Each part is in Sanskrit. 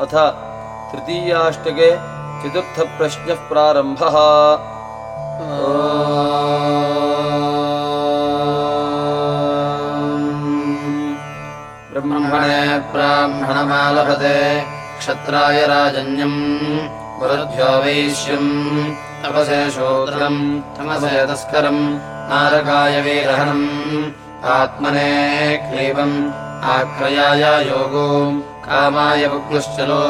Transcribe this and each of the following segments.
अथ तृतीयाष्टके चतुर्थप्रश्नः प्रारम्भः। ब्रह्मणे ब्राह्मणमालभते क्षत्राय राजन्यम् वरुभ्यो वैश्यम् तपसे शूद्रम् तमसे तस्करम् नारकाय वीरहणम् आत्मने क्लीबम् आक्रयाय योगो कामाय पुक्लुश्चलो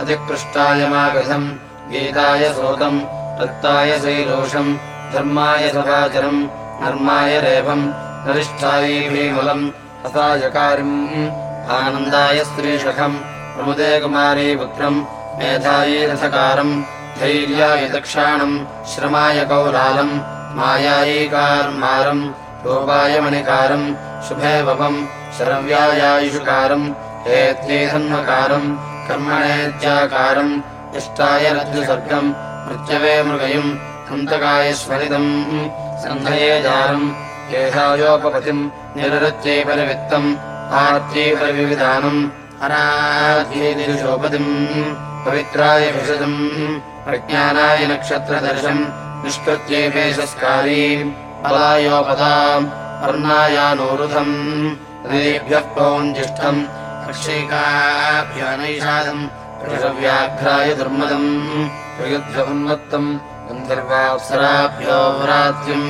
अतिकृष्टाय मागधम् गीताय सोतम् रक्ताय शैलोषम् धर्माय सदाचरम् धर्माय रेभम् नरिष्ठायै भीमलम् हतायकारिम् आनन्दाय स्त्रीशखम् प्रमुदे कुमारी पुत्रम् मेधायै रथकारम् धैर्याय दक्षाणम् श्रमाय कौलालम् मायायै कार्मारम् रूपाय मणिकारम् शुभे वपम् शरव्यायायुषुकारम् हेत्लीधन्वकारम् कर्मणेज्याकारम् इष्टाय रज्जुसर्गम् मृत्यवे मृगयुम् हन्तकाय स्वरितम् सन्धये जारम् येषायोपपतिम् निरृत्यै परिवित्तम् आर्त्यै परिविधानम् अराध्यैदिशोपतिम् पवित्राय भिषजम् प्रज्ञानाय नक्षत्रदर्शम् निष्कृत्यै पेशस्कारी बलायोपदाम् वर्णायानोरुधम् नदीभ्यः पौञ्जिष्ठम् अक्षैकाभ्यानैषादम् पुरुषव्याघ्राय दुर्मदम् प्रयुध्य उन्मत्तम् गन्धर्वाप्सराभ्यो व्रात्यम्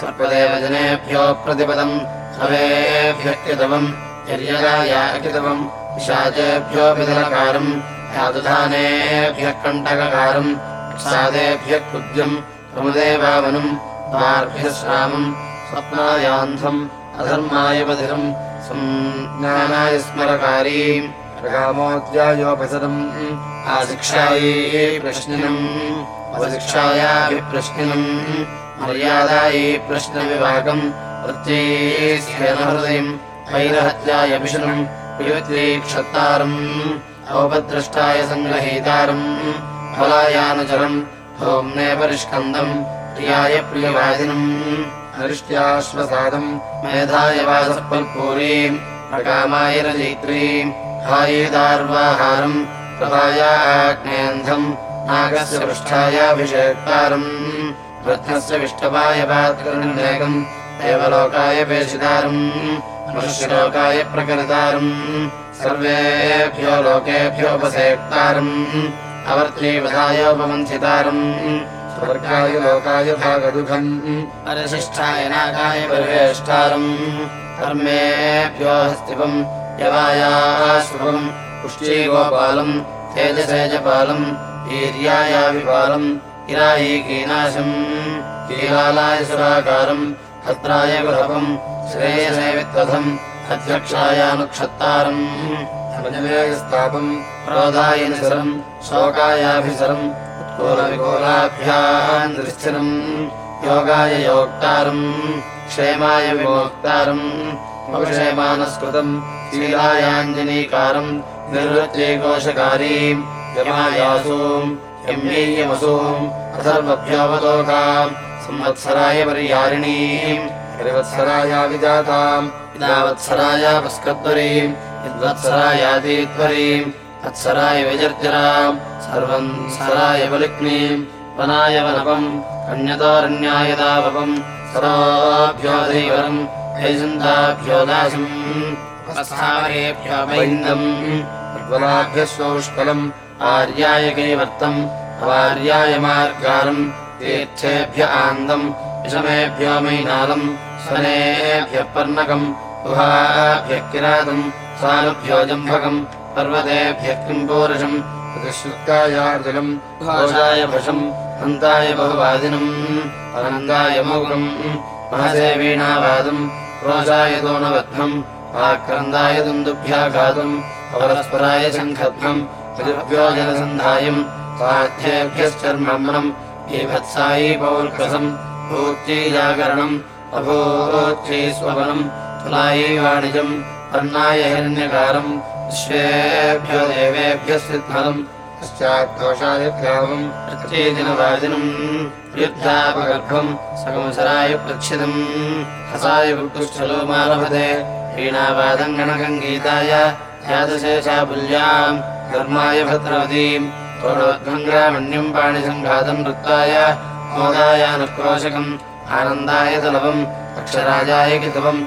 सर्पदेवजनेभ्यो प्रतिपदम् विशाचेभ्यो विदलकारम् यादुधानेभ्यः कण्टककारम् सादेभ्यः कुद्यम् प्रमुदेवावनम् द्वार्भ्यः श्रामम् स्वप्नायान्धम् अधर्माय बधिरम् आशिक्षायै प्रश्निनम्। अवशिक्षायाभिप्रश्निनम् मर्यादायै प्रश्नविभागम्। वृत्त्यैस्यनहृदयम् वैरहत्याय विवत्यै क्षत्तारम्। औपद्रष्टाय सङ्ग्रहीतारम् फलायानुचरम् भौम्ने परिष्कन्दम्। प्रियाय प्रियवादिनम् हरिष्ट्याश्वसादम् मेधाय वासः प्रभायाग्नेन्धम् नागस्य पृष्ठायाभिषेक्तारम्। रत्नस्य विष्टवाय पात्रनिर्णेकम् देवलोकाय पेशितारम् मनुष्यलोकाय प्रकरितारम्। सर्वेभ्यो लोकेभ्योपसेक्तारम्। अवर्तीवधायोपमन्थितारम् स्वर्गाय लोकाय भागदुघम्। परिशिष्टाय नागाय परिवेष्टारम् कर्मेभ्यो हस्तिपम् यवायाश्वपम् पुष्ट्यैगोपालम् तेजसेजपालम् वीर्यायाविपालम् इरायीकीनाशम् कीलालाय सुराकारम् भद्राय गृहपम् श्रेयसे वित्वधम् अध्यक्षायानुक्षत्तारम् स्थापम् क्रोधाय निसरम् शोकायाभिसरम् उत्कूलविकूलाभ्याम् दृश्चिरम् योगाय योक्तारम् क्षेमाय विमोक्तारम् मक्षेमानस्कृतम् शीलायाञ्जनीकारम् निर्वृत्यैकोशकारीम् यमायासूम् यम्येयमसूम् अथर्वभ्योऽवलोकाम् संवत्सराय पर्यारिणीम् हरिवत्सरायाविजाताम् इदावत्सरायापस्कद्वरीम् यद्वत्सरायादीध्वरीम् तत्सराय विजर्जराम् वैन्दम् प्रबलाभ्यः सौष्कलम् आर्याय कैवर्तम् अवार्याय मार्गारम् तीर्थेभ्य आन्दम् विषमेभ्यो मैनालम् स्वनेभ्यः पर्णकम् गुहाभ्यः किरातम् सानुभ्यो जम्भकम् पर्वतेभ्यः किम्पूरुषम् प्रतिश्रुत्कायार्जुलम् घोषाय भषम् हन्ताय बहुवादिनम् अनन्दाय मौगम् महसे वीणावादम् क्रोशाय दोनवध्नम् आक्रन्दाय दुन्दुभ्याघातम् अपरस्पराय शङ्खध्वम् ऋभ्यो जनसन्धायम् भूत्यै जागरणम् वर्णाय हिरण्यकारम् विश्वेभ्यो देवेभ्यः सिद्धलम् पश्चाद्घोषाय ग्रामम् प्रत्येदिनवादिनम् युद्धापगर्भम् सकंसराय प्रक्षितम् हसाय वृत्तुश्चलो मालभते वीणावादम् गणकम् गीताय यादशेषापुल्याम् धर्माय भद्रवतीम्। पाणिसङ्घातम् नृत्ताय। मोदायानुक्रोशकम्। आनन्दाय तलवम्। अक्षराजाय कितवम्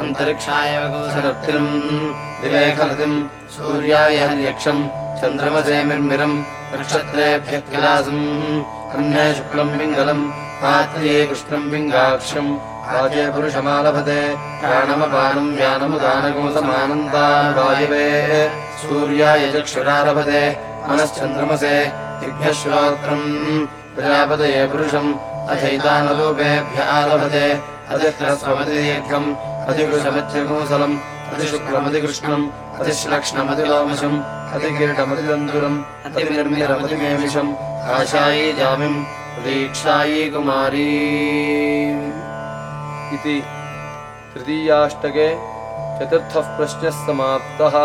अन्तरिक्षाय वगोसरप्तिरम् दिवेखलतिम् सूर्याय हर्यक्षम् चन्द्रमसे निर्मिरम् नक्षत्रेभ्यः किलासम्। कन्ये शुक्लम् पिङ्गलम् पात्र्ये कृष्णम् पिङ्गाक्षम् राजे पुरुषमालभते प्राणमपानम् व्यानमुदानगुंसमानन्दा वायवे। सूर्याय चक्षुरारभते मनश्चन्द्रमसे दिभ्यः श्रोत्रम्। प्रजापतये पुरुषम् अथैतानरूपेभ्य आलभते अधिह्रस्वमतिदीर्घम् अधिकृशमत्यगोसलम् अतिशुक्लमतिकृष्णम् अतिश्लक्ष्णमतिलोमशम् अतिकिरीटमतिदन्तुरम् अतिनिर्मिरमतिमेमिषम् आशायी जामिम् प्रतीक्षायी कुमारी। इति तृतीयाष्टके चतुर्थः प्रश्नः समाप्तः